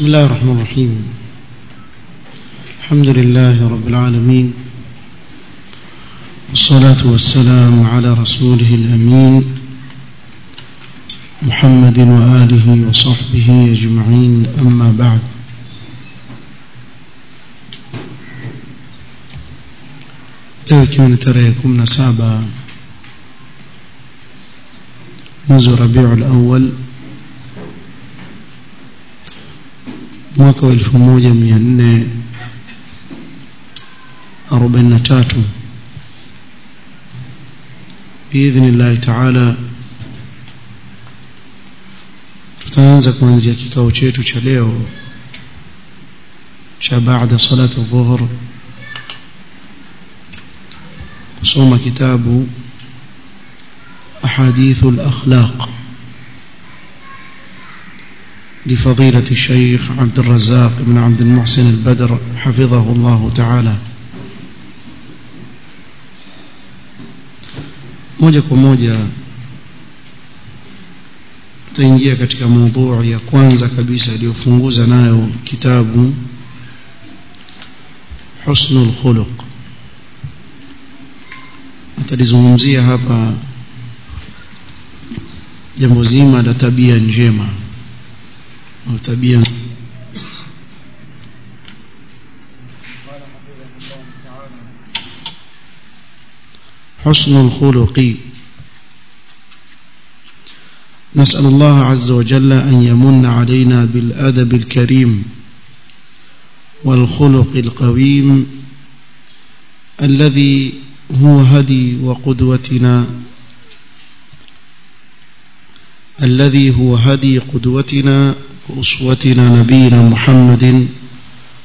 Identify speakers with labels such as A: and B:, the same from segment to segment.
A: بسم الله الرحمن الرحيم. الحمد لله رب العالمين. والصلاة والسلام على رسوله الأمين محمد وآله وصحبه أجمعين أما بعد. leo ikiwa ni tarehe wa rabiul mwaka wa elfu moja mia nne arobaini na tatu biidhni llahi taala tutaanza kuanzia kikao chetu cha leo cha baada salati dhuhur kusoma kitabu أحاديث الأخلاق لفضيلة الشيخ عبد الرزاق بن عبد المحسن البدر حفظه الله تعالى moja kwa moja tutaingia katika mada ya kwanza kabisa iliyofunguza nayo kitabu husnul khuluq atalizungumzia hapa jambo zima la tabia njema au حسن الخلق. نسأل الله عز وجل أن يمن علينا بالأدب الكريم والخلق القويم الذي هو هدي وقدوتنا الذي هو هدي قدوتنا وأسوتنا نبينا محمد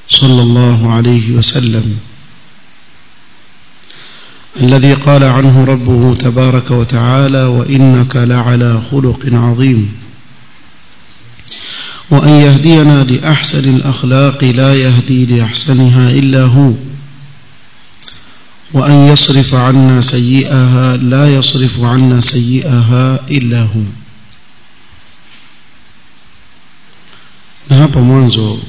A: صلى الله عليه وسلم الذي قال عنه ربه تبارك وتعالى وإنك لعلى خلق عظيم. وأن يهدينا لأحسن الأخلاق لا يهدي لأحسنها إلا هو. وأن يصرف عنا سيئها لا يصرف عنا سيئها إلا هو. Na hapa mwanzo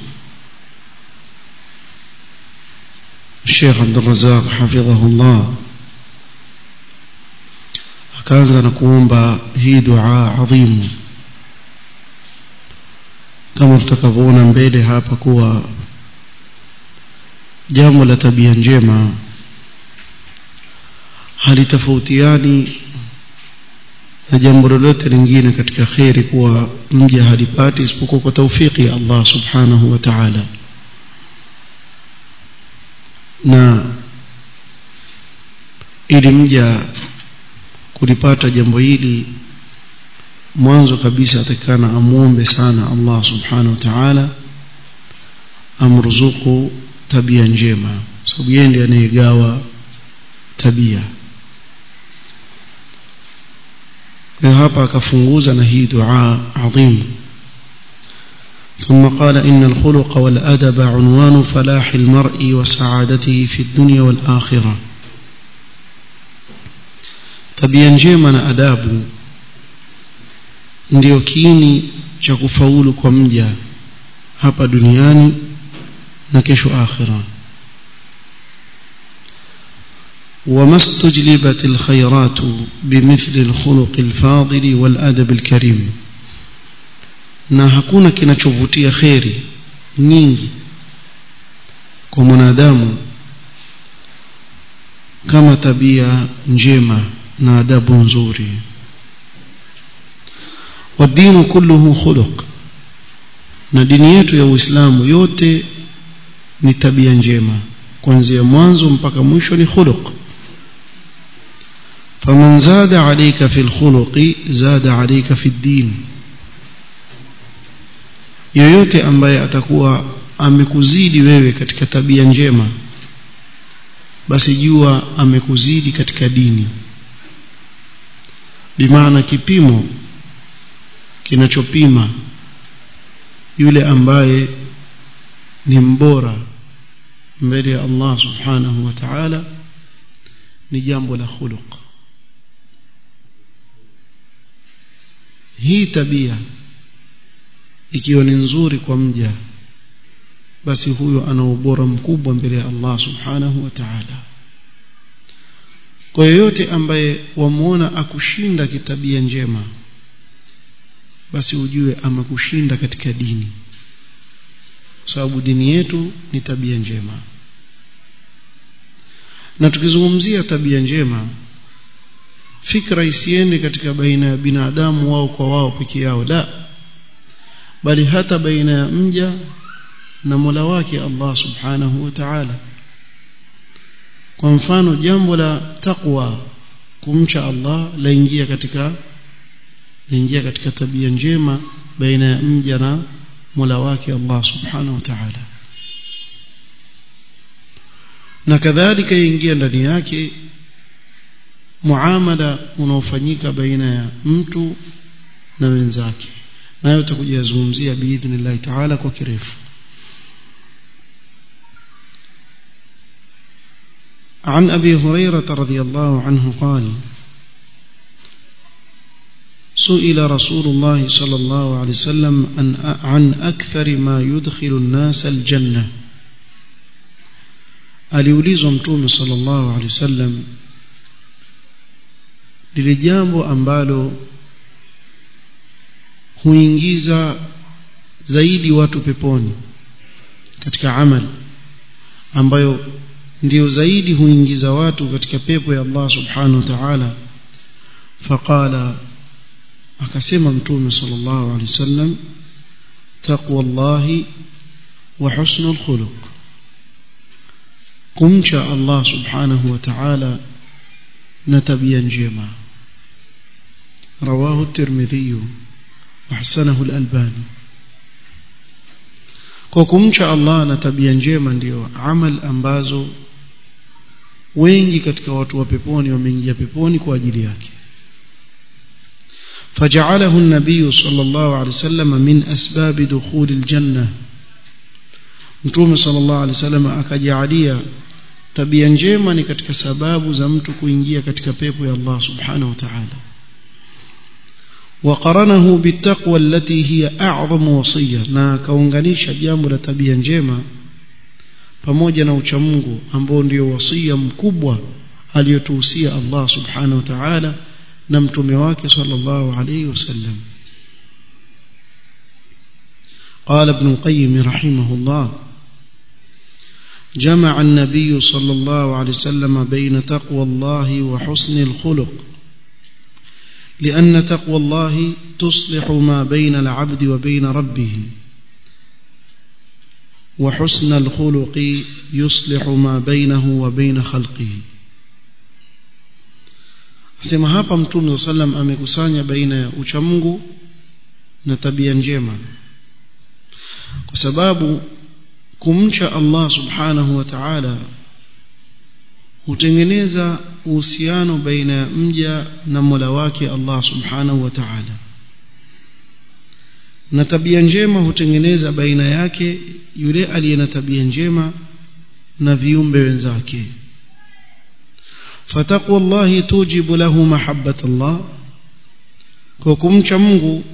A: Sheikh Abdul Razzaq hafidhahullah akaanza na kuomba hii dua adhimu. Kama tutakavyoona mbele hapa kuwa jambo la tabia njema halitofautiani na jambo lolote lingine katika kheri kuwa mja halipati isipokuwa kwa taufiki ya Allah subhanahu wa ta'ala. Na ili mja kulipata jambo hili mwanzo kabisa atakana amuombe sana Allah subhanahu wa ta'ala amruzuku tabia njema. Sababu yeye ndiye anayegawa tabia kwa hapa akafunguza na hii dua adhim ثم قال إن الخلق والأدب عنوان فلاح المرء وسعادته في الدنيا والآخرة tabia njema na adabu ndiyo kiini cha kufaulu kwa mja hapa duniani na kesho akhira وما استجلبت الخيرات بمثل الخلق الفاضل والأدب الكريم na hakuna kinachovutia kheri nyingi kwa mwanadamu kama tabia njema na adabu nzuri wadinu kulluhu khuluq na dini yetu ya Uislamu yote ni tabia njema kuanzia mwanzo mpaka mwisho ni khuluq فمن زاد عليك في الخلق زاد عليك في الدين yoyote ambaye atakuwa amekuzidi wewe katika tabia njema basi jua amekuzidi katika dini bimaana kipimo kinachopima yule ambaye ni mbora mbele ya Allah subhanahu wa ta'ala ni jambo la khuluq Hii tabia ikiwa ni nzuri kwa mja basi huyo ana ubora mkubwa mbele ya Allah subhanahu wa ta'ala. Kwa yoyote ambaye wamuona akushinda kitabia njema basi ujue amekushinda katika dini. Kwa sababu dini yetu ni tabia njema. Na tukizungumzia tabia njema fikra isiende katika baina ya binadamu wao kwa wao peke yao la. Bali hata baina ya mja na Mola wake Allah subhanahu wa ta'ala. Kwa mfano jambo la takwa kumcha Allah laingia katika laingia katika tabia njema baina ya mja na Mola wake Allah subhanahu wa ta'ala. Na kadhalika ingia ndani yake muamala unaofanyika baina ya mtu na wenzake. Nayo tutakujazungumzia biidhnillahi taala kwa kirefu. عن أبي هريرة رضي الله عنه قال سئل رسول الله صلى الله عليه وسلم عن أكثر ما يدخل الناس الجنة أليوليزم تومي صلى الله عليه وسلم lile jambo ambalo huingiza zaidi watu peponi katika amali ambayo ndio zaidi huingiza watu katika pepo ya Allah subhanahu wa ta'ala. Faqala akasema mtume sallallahu alaihi wasallam taqwallahi wa husnul khuluq. Kumcha Allah subhanahu wa ta'ala na tabia njema at-tirmidhi wa hasanahu al-albani kwa kumcha Allah na tabia njema ndiyo amal ambazo wengi katika watu wa peponi wameingia peponi kwa ajili yake فجعله النبي صلى الله عليه وسلم من أسباب دخول الجنة Mtume sallallahu alaihi wasallam akajalia tabia njema ni katika sababu za mtu kuingia katika pepo ya Allah subhanahu wa ta'ala وقرنه بالتقوى التي هي أعظم وصية na kaunganisha jambo la tabia njema pamoja na uchamungu ambao ndio wasia mkubwa aliyotuhusia Allah subhanahu wa ta'ala na mtume wake sallallahu alayhi wasallam قال ابن القيم رحمه الله جمع النبي صلى الله عليه وسلم بين تقوى الله وحسن الخلق لأن تقوى الله تصلح ما بين العبد وبين ربه وحسن الخلق يصلح ما بينه وبين خلقه sema hapa mtume saa salam amekusanya baina ya uchamungu na tabia njema kwa sababu kumcha Allah subhanahu wa ta'ala hutengeneza uhusiano baina ya mja na Mola wake Allah subhanahu wa ta'ala. Na tabia njema hutengeneza baina yake yule aliye na tabia njema na viumbe wenzake. Fataqwa llahi tujibu lahu mahabbat Allah kwa kumcha Mungu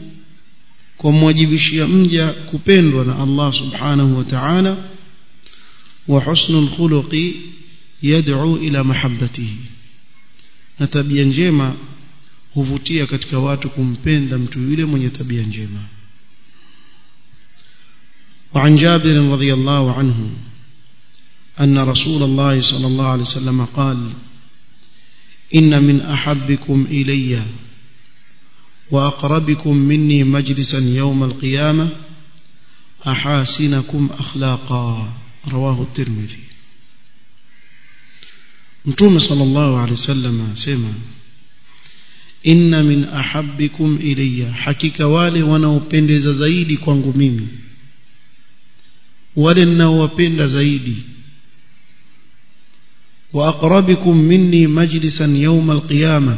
A: kumwajibishia mja kupendwa na Allah subhanahu wa ta'ala. Wa husnul khuluqi yad'u ila mahabbatihi. Na tabia njema huvutia katika watu kumpenda mtu yule mwenye tabia njema. وعن جابر رضي الله عنه أن رسول الله صلى الله عليه وسلم قال إن من أحبكم إلي وأقربكم مني مجلسا يوم القيامة أحاسنكم أخلاقا رواه الترمذي mtume sallallahu alaihi wasallam asema inna min ahabbikum ilayya hakika wale wanaopendeza zaidi kwangu mimi wale ninaowapenda zaidi wa aqrabikum minni majlisan yawm alqiyama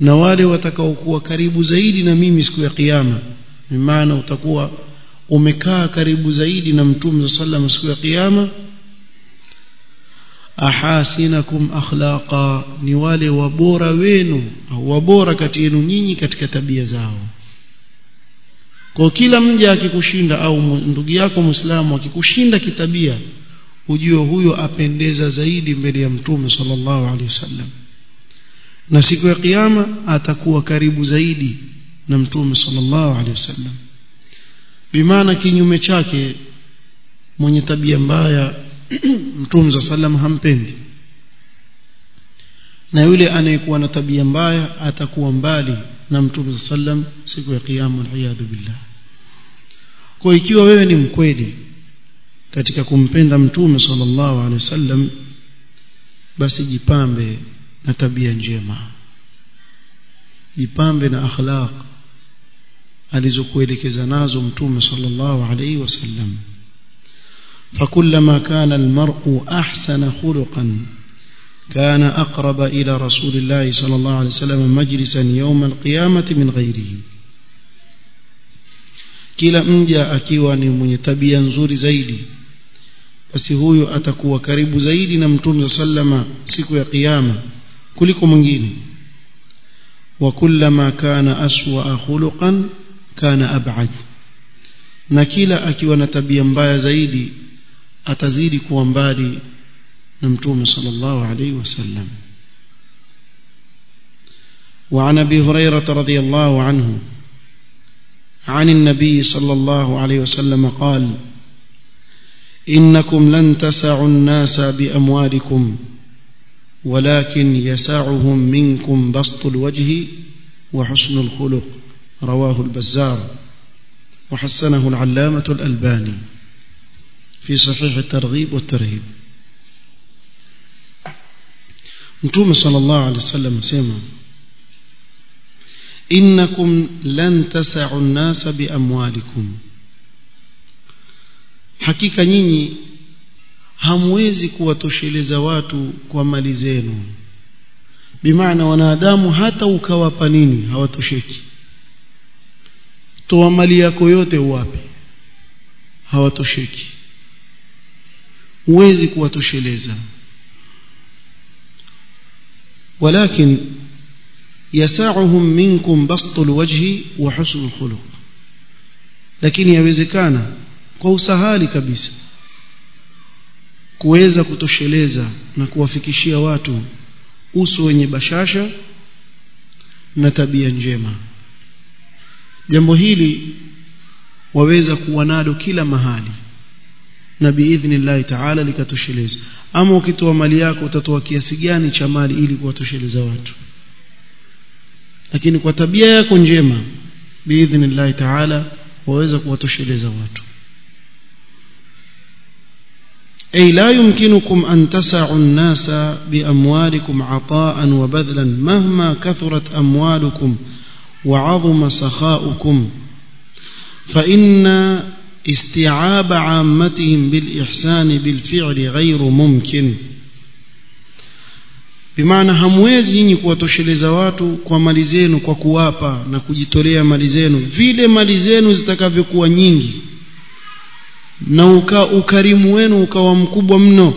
A: na wale watakaokuwa karibu zaidi na mimi siku ya kiyama maana utakuwa umekaa karibu zaidi na mtume sallallahu alaihi wasallam siku ya kiyama ahasinakum akhlaqa ni wale wabora wenu au wabora kati yenu nyinyi katika tabia zao. Kwa kila mja akikushinda au ndugu yako muislamu akikushinda kitabia ujue huyo apendeza zaidi mbele ya mtume sallallahu alaihi wasallam. Na siku ya kiyama atakuwa karibu zaidi na mtume sallallahu alaihi wasallam. Bimaana kinyume chake mwenye tabia mbaya mtume za sallam hampendi. Na yule anayekuwa na tabia mbaya atakuwa mbali na mtume za sallam siku ya kiyama waliyadhu billah. Kwa ikiwa wewe ni mkweli katika kumpenda mtume sallallahu alaihi wasallam basi jipambe na tabia njema. Jipambe na akhlaq alizokuelekeza nazo mtume sallallahu alaihi wasallam فكلما كان المرء أحسن خلقا كان أقرب إلى رسول الله صلى الله عليه وسلم مجلسا يوم القيامة من غيره kila mja akiwa ni mwenye tabia nzuri zaidi basi huyo atakuwa karibu zaidi na mtume sallama siku ya kiyama kuliko mwingine wa kullama kana aswa khuluqan kana ab'ad na kila akiwa na tabia mbaya zaidi atazidi kuwa mbali na mtume sallallahu alayhi wasallam. وعن ابي هريره رضي الله عنه عن النبي صلى الله عليه وسلم قال انكم لن تسعوا الناس باموالكم ولكن يسعهم منكم بسط الوجه وحسن الخلق رواه البزار وحسنه العلامه الالباني في صحيح الترغيب والترهيب متوم صلى الله عليه وسلم سيما إنكم لن تسعوا الناس بأموالكم hakika nyinyi hamwezi kuwatosheleza watu kwa mali zenu bimaana wanadamu hata ukawapa nini hawatosheki toa mali yako yote uwape hawatosheki huwezi kuwatosheleza. Walakin yasa'uhum minkum bastu lwajhi wa husnu lkhuluq lakini yawezekana kwa usahali kabisa kuweza kutosheleza na kuwafikishia watu uso wenye bashasha na tabia njema. Jambo hili waweza kuwa nalo kila mahali na biidhnillahi taala likatosheleza ama ukitoa mali yako utatoa kiasi gani cha mali ili kuwatosheleza watu lakini kwa tabia yako njema biidhnillahi taala waweza kuwatosheleza watu أي لا يمكنكم أن تسعوا الناس بأموالكم عطاء وبذلا مهما كثرت أموالكم وعظم سخاؤكم فإن استيعاب عامتهم بالإحسان بالفعل غير ممكن bimaana hamwezi nyinyi kuwatosheleza watu kwa mali zenu kwa kuwapa na kujitolea mali zenu vile mali zenu zitakavyokuwa nyingi na uka, ukarimu wenu ukawa mkubwa mno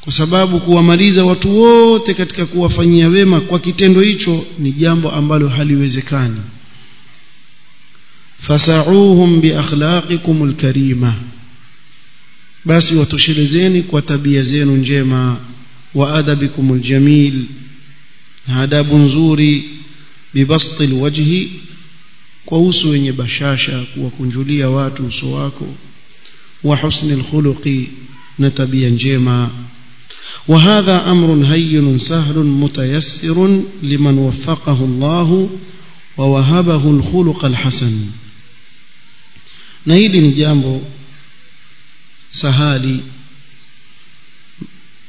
A: kwa sababu kuwamaliza watu wote katika kuwafanyia wema kwa kitendo hicho ni jambo ambalo haliwezekani Fasauhum biakhlaqikum alkarima basi watoshelezeni kwa tabia zenu njema wa adabikum aljamil adabu nzuri bibasti alwajhi kwa uso wenye bashasha kuwakunjulia watu uso wako wa husni alkhuluqi na tabia njema وهذا أمر هين سهل متيسر لمن وفقه الله ووهبه الخلق الحسن نهيد نجامbo sahali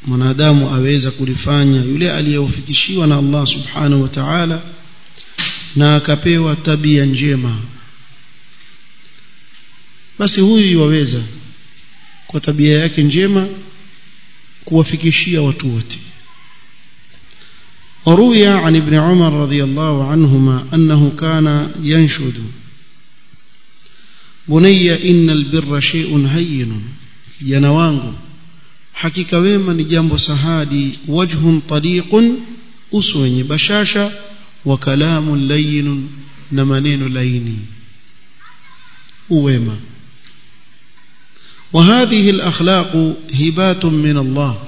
A: mwanadamu aweza kulifanya yule aliyewafikishiwa na Allah subhanahu wa ta'ala na akapewa tabia njema basi huyu waweza kwa tabia yake njema kuwafikishia watu wote وروي عن ابن عمر رضي الله عنهما أنه كان ينشد بني إن البر شيء هين. ينوانغ حكيك ويما نجام سهادي وجه طريق أسوين بشاشة وكلام لين نمانين ليني ويما. وهذه الأخلاق هبات من الله.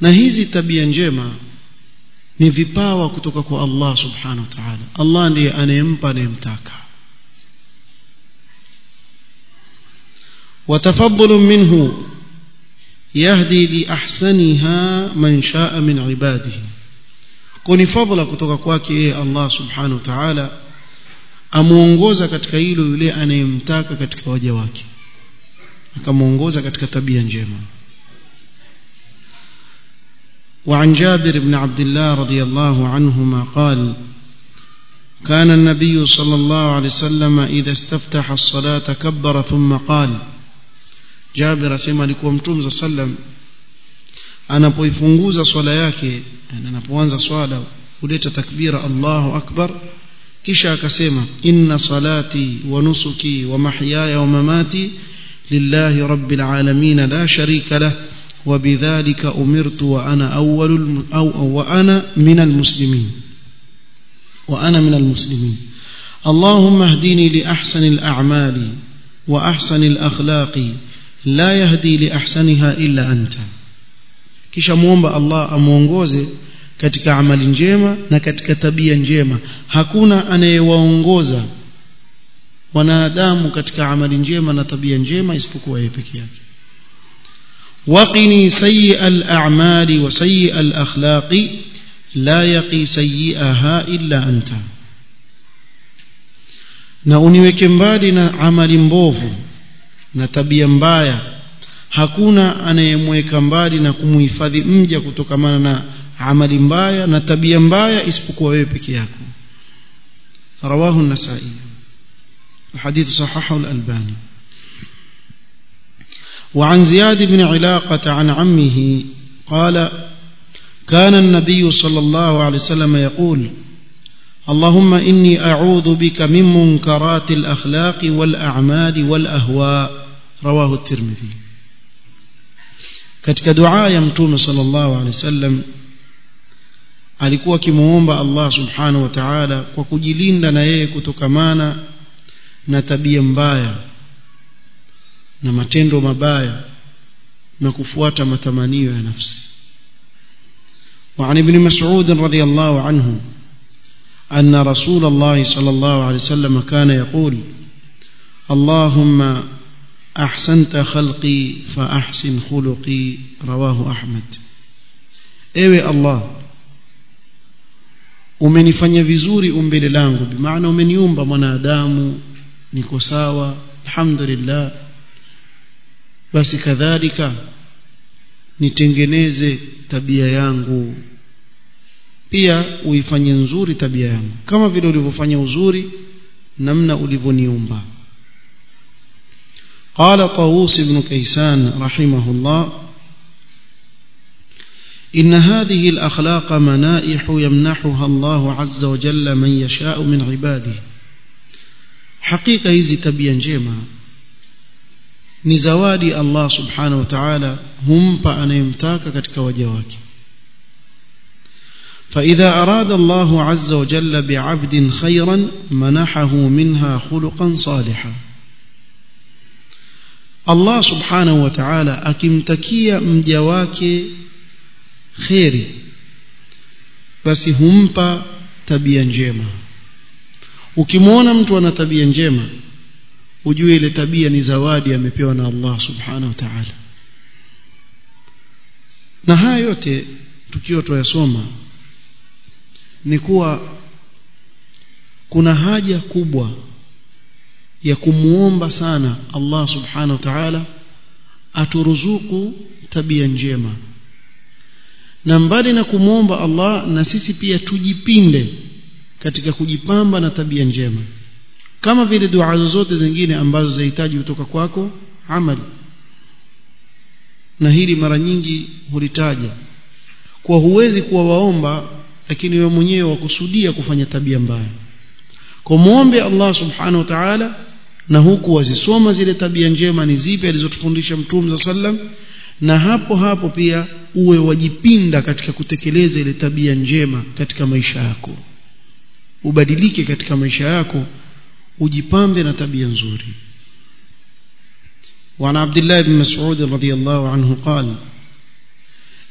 A: نهيزي تبيا جيما ni vipawa kutoka kwa allah subhanahu wataala allah ndiye anayempa anayemtaka وتفضل منه يهدي لأحسنها من شاء من عباده. كوني فضل kwake yeye Allah subhanahu wa ta'ala amuongoza katika hilo yule anayemtaka katika waja wake akamuongoza katika tabia njema وعن جابر بن عبد الله رضي الله عنهما قال كان النبي صلى الله عليه وسلم إذا استفتح الصلاة كبر ثم قال لكم متوم صلى الله عليه وسلم anapoifunguza swala yake anapoanza swala huleta takbira Allahu akbar kisha akasema inna salati wa nusuki wa mahyaya wa mamati lillahi rabbil alamin la sharika lah وبذلك أمرت وأنا أول أو وأنا من المسلمين وأنا من المسلمين اللهم اهدني لأحسن الأعمال وأحسن الأخلاق la yahdi liahsaniha illa anta. Kisha muomba Allah amuongoze katika amali njema na katika tabia njema. Hakuna anayewaongoza wanadamu katika amali njema na tabia njema isipokuwa yeye peke yake. Waqini sayyi'a al-a'mali wa sayyi'a al-akhlaqi la yaqi sayyi'aha illa anta. Na uniweke mbali na amali mbovu na tabia mbaya hakuna anayemweka mbali na kumuhifadhi mja kutokamana na amali mbaya na tabia mbaya isipokuwa wewe peke yako rawahu an-nasai الحديث صححه الألباني وعن زياد بن علاقة عن عمه قال كان النبي صلى الله عليه وسلم يقول اللهم إني أعوذ بك من منكرات الأخلاق والأعمال والأهواء رواه الترمذي katika dua ya mtume sallallahu alaihi wasallam alikuwa akimuomba Allah subhanahu wa ta'ala kwa kujilinda na yeye kutokamana na tabia mbaya na matendo mabaya na kufuata matamanio ya nafsi وعن ابن مسعود رضي الله عنه أن رسول الله صلى الله عليه وسلم كان يقول اللهم أحسنت خلقي فأحسن خلقي رواه أحمد ewe Allah umenifanya vizuri umbile langu bimaana umeniumba mwanadamu niko sawa alhamdulillah basi kadhalika nitengeneze tabia yangu pia uifanye nzuri tabia yangu. Kama vile ulivyofanya uzuri namna ulivyoniumba. قال طاووس بن كيسان رحمه الله إن هذه الأخلاق منائح يمنحها الله عز وجل من يشاء من عباده حقيقة إذا تبيا جيما نزوادي الله سبحانه وتعالى هم فأنا يمتاك كتك وجواكي فإذا أراد الله عز وجل بعبد خيرا منحه منها خلقا صالحا. الله سبحانه وتعالى أكم تكية من جواك خير بس همبا تبيا جيما وكمونا متونا تبيا جيما ujue ile tabia ni zawadi amepewa na Allah subhanahu wa ta'ala na haya ni kuwa kuna haja kubwa ya kumuomba sana Allah subhanahu wa ta'ala aturuzuku tabia njema. Na mbali na kumwomba Allah na sisi pia tujipinde katika kujipamba na tabia njema. Kama vile dua zozote zingine ambazo zinahitaji kutoka kwako amali. Na hili mara nyingi hulitaja. Kwa huwezi kuwa waomba lakini wewe mwenyewe wakusudia kufanya tabia mbaya kwa muombe Allah subhanahu wa ta'ala na huku wazisoma zile tabia njema ni zipi alizotufundisha mtume sallam na hapo hapo pia uwe wajipinda katika kutekeleza ile tabia njema katika maisha yako ubadilike katika maisha yako ujipambe na tabia nzuri وعن عبد الله بن مسعود رضي الله عنه قال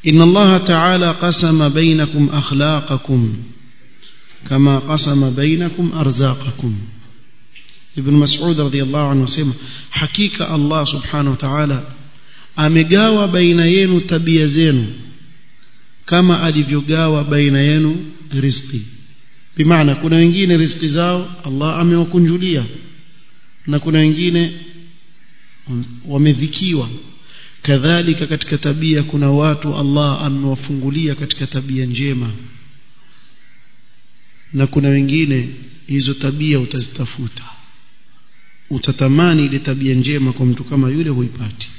A: إن الله تعالى قسم بينكم أخلاقكم كما قسم بينكم أرزاقكم ابن مسعود رضي الله عنه سيما حقيقة الله سبحانه وتعالى amegawa baina yenu tabia zenu kama alivyogawa baina yenu riziki bimaana kuna wengine riziki zao Allah amewakunjulia na kuna wengine wamedhikiwa kadhalika katika tabia kuna watu Allah amewafungulia katika tabia njema. Na kuna wengine hizo tabia utazitafuta. Utatamani ile tabia njema kwa mtu kama yule huipati.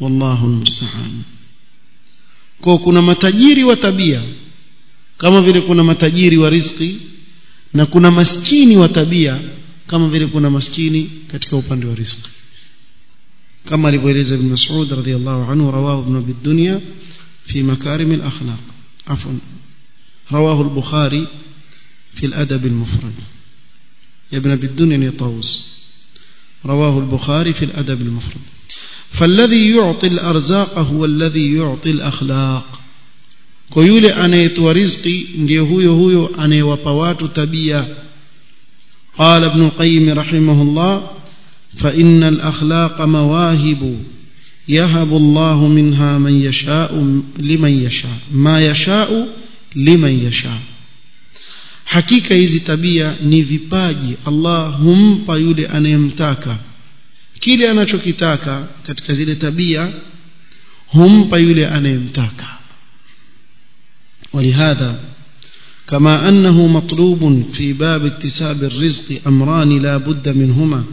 A: Wallahu musta'an kwa kuna matajiri wa tabia kama vile kuna matajiri wa riziki na kuna maskini wa tabia kama vile kuna maskini katika upande wa riziki كما لبوليز بن مسعود رضي الله عنه رواه ابن أبي الدنيا في مكارم الأخلاق. عفوا رواه البخاري في الأدب المفرد. يا ابن أبي الدنيا طاووس رواه البخاري في الأدب المفرد. فالذي يعطي الأرزاق هو الذي يعطي الأخلاق. كويولي أن يتو رزقي يهو يهو أن يوطوات تبيا. قال ابن القيم رحمه الله innal akhlaqa mawahib yahabu Allah minha man yasha'u liman yasha ma yasha'u liman yasha hakika hizi tabia ni vipaji Allah humpa yule anayemtaka kile anachokitaka katika zile tabia humpa yule anayemtaka ولهذا كما أنه مطلوب في باب اكتساب الرزق أمران لا بد منهما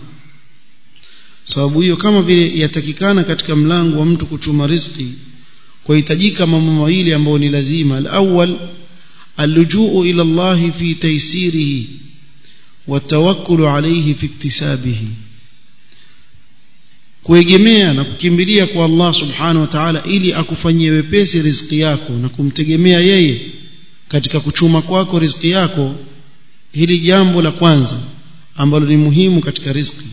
A: sababu hiyo kama vile yatakikana katika mlango wa mtu kuchuma riziki kuhitajika mambo mawili ambayo ni lazima alawwal اللجوء إلى الله في تيسيره والتوكل عليه في اكتسابه kuegemea na kukimbilia kwa Allah subhanahu wa ta'ala ili akufanyie wepesi riziki yako na kumtegemea yeye katika kuchuma kwako riziki yako hili jambo la kwanza ambalo ni muhimu katika riziki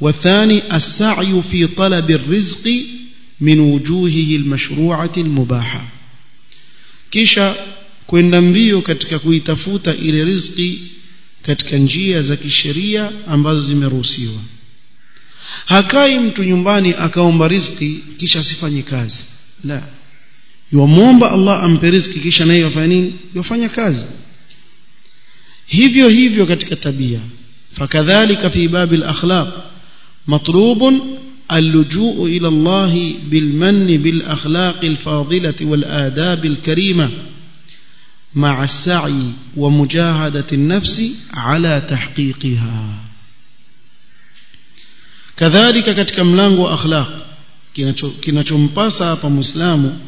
A: والثاني السعي في طلب الرزق من وجوهه المشروعة المباحة. كيشا كوين نبيو كتك كويتفوتا إلى رزقي كتك نجية زك الشرية أم بازي مروسيو هكاي متو نمباني أكاوم برزقي كيشا سفاني كاز. لا. يومومب الله أم برزقي كيشا ناي وفانين يوفاني كاز. هيفيو هيفيو كتك تبيا. فكذلك في باب الأخلاق. مطلوب اللجوء إلى الله بالمن بالأخلاق الفاضلة والآداب الكريمة مع السعي ومجاهدة النفس على تحقيقها. كذلك كتكم لانغو أخلاق كنا تنبسى فمسلام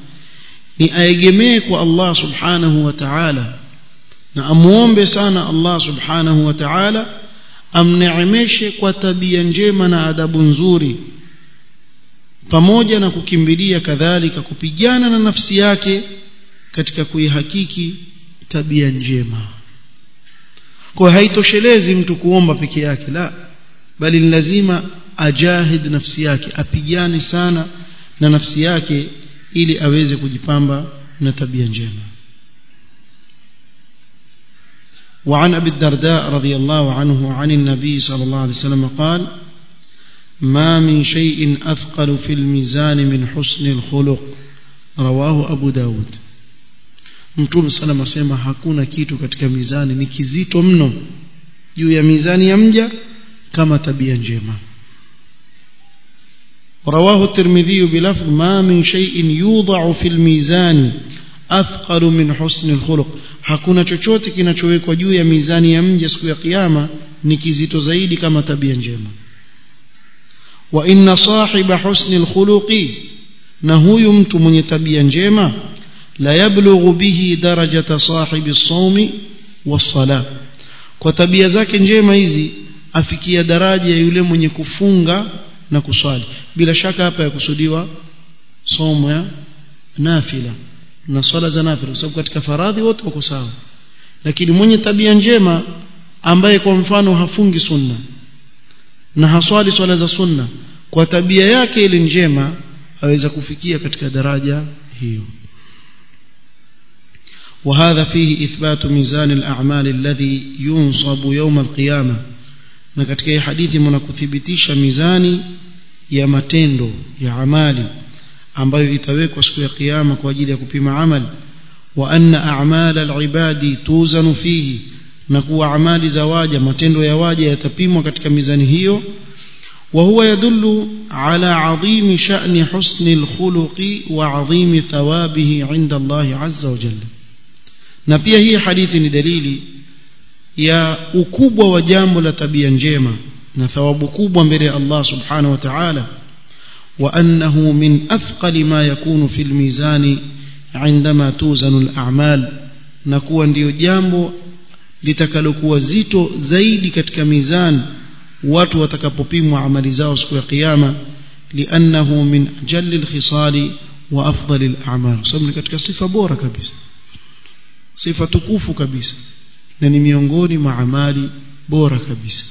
A: لأيجميك الله سبحانه وتعالى نأموم بسانا الله سبحانه وتعالى amneemeshe kwa tabia njema na adabu nzuri. Pamoja na kukimbilia kadhalika kupigana na nafsi yake katika kuihakiki tabia njema. Kwa haitoshelezi mtu kuomba peke yake la bali ni lazima ajahid nafsi yake apigane sana na nafsi yake ili aweze kujipamba na tabia njema وعن أبي الدرداء رضي الله عنه عن النبي صلى الله عليه وسلم قال ما من شيء أثقل في الميزان من حسن الخلق. رواه أبو داود. mtume sana asema hakuna kitu katika mizani. Ni kizito mno. Juu ya mizani ya mja kama tabia رواه الترمذي بلفظ ما من شيء يوضع في الميزان أثقل من حسن الخلق hakuna chochote kinachowekwa juu ya mizani ya mja siku ya kiyama ni kizito zaidi kama tabia njema. Wa inna sahiba husni alkhuluqi na huyu mtu mwenye tabia njema la yablughu bihi darajata sahibi sawmi was-salah. Kwa tabia zake njema hizi afikia daraja ya yule mwenye kufunga na kuswali. Bila shaka hapa yakusudiwa somo ya nafila na swala za nafila kwa sababu katika faradhi wote wako sawa lakini mwenye tabia njema ambaye kwa mfano hafungi sunna na haswali swala za sunna kwa tabia yake ile njema aweza kufikia katika daraja hiyo وهذا فيه إثبات ميزان الأعمال الذي ينصب يوم القيامة na katika hii hadithi mnakuthibitisha mizani ya matendo ya amali Ambayo itawekwa siku ya kiyama kwa ajili ya kupima amali wa anna a'mala al-ibadi tuzanu fihi na kuwa amali za waja matendo ya waja yatapimwa katika mizani hiyo wa huwa yadullu ala adhimi sha'ni husni al-khuluqi wa adhimi thawabihi 'inda Allah 'azza wa jalla na pia hii hadithi ni dalili ya ukubwa wa jambo la tabia njema na thawabu kubwa mbele ya Allah subhanahu wa ta'ala وأنه من أثقل ما يكون في الميزان عندما توزن الأعمال. نكون ديو جامبو لتكالوك وزيتو زيدك كميزان واتو وتكابوبيم وعمل زاوس وقيامة لأنه من جل الخصال وأفضل الأعمال سمنك كصفة بورة كبيرة صفة تكوف كبيرة نني ميونغوني مع مالي بورة كبيرة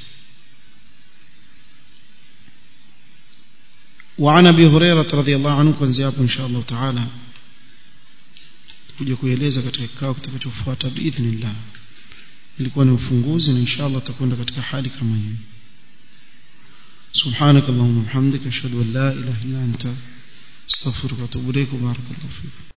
A: وعن ابي هريره رضي الله عنه kuanzia hapo insha Allah taala kuja kueleza katika kikao kitakachofuata biidhnillah ilikuwa ni ufunguzi na inshallah tutakwenda katika hali kama hiyo سبحانك اللهم وبحمدك اشهد ان لا اله الا انت استغفرك واتوب اليك وبارك الله فيك